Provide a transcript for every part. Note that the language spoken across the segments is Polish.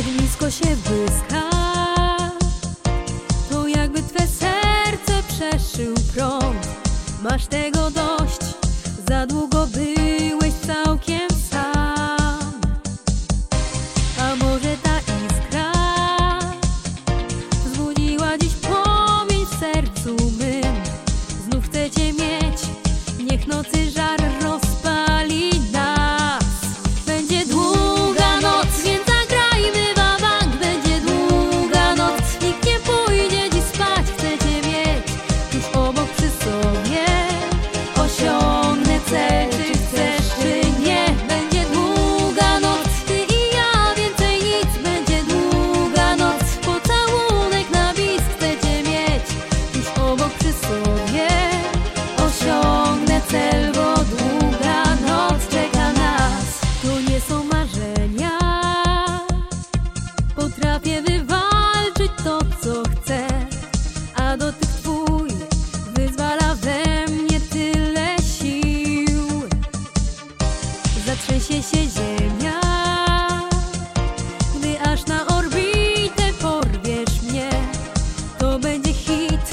tak blisko się błyska. To jakby twe serce przeszył prąd. Masz tego do Dotyk twój wyzwala we mnie tyle sił. Zatrzęsie się ziemia Gdy aż na orbitę porwiesz mnie. To będzie hit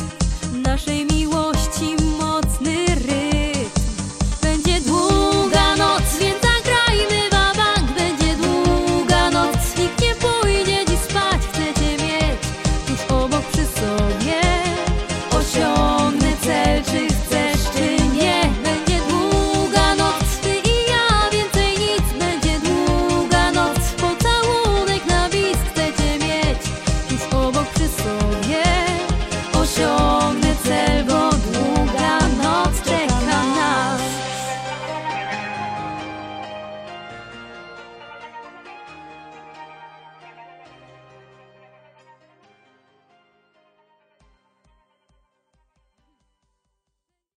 naszej miłości mocny rytm. Będzie długa noc, więc zagrajmy wabank Będzie długa noc, nikt nie pójdzie dziś spać Chcę cię mieć tuż obok przy sobie.